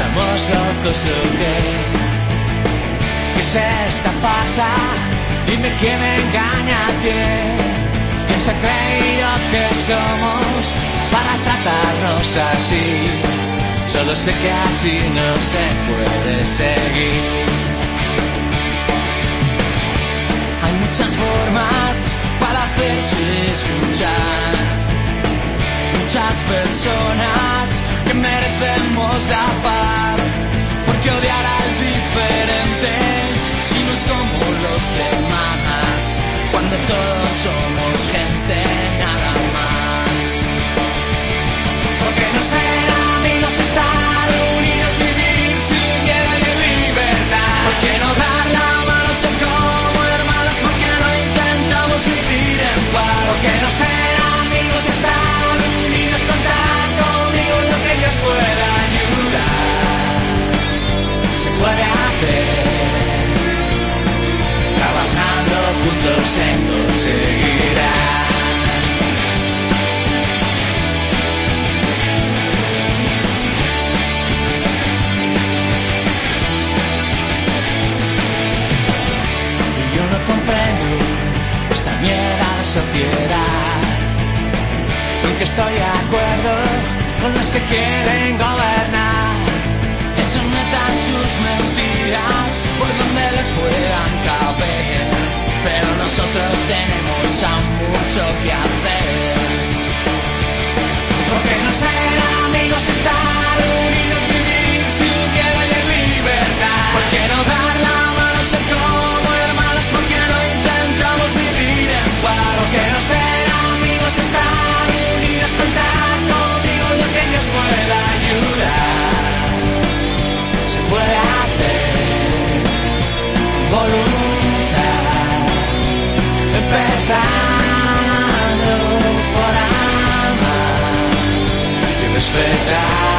¿Estamos locos o qué? ¿Qué es esta farsa? Dime quién engaña a quién. ¿Quién se ha creído que somos para tratarnos así? Solo sé que así no se puede seguir. Hay muchas formas para hacerse escuchar. Muchas personas que merecen donde todos sociedad. Porque estoy de acuerdo con los que quieren gobernar. Eso no verdad.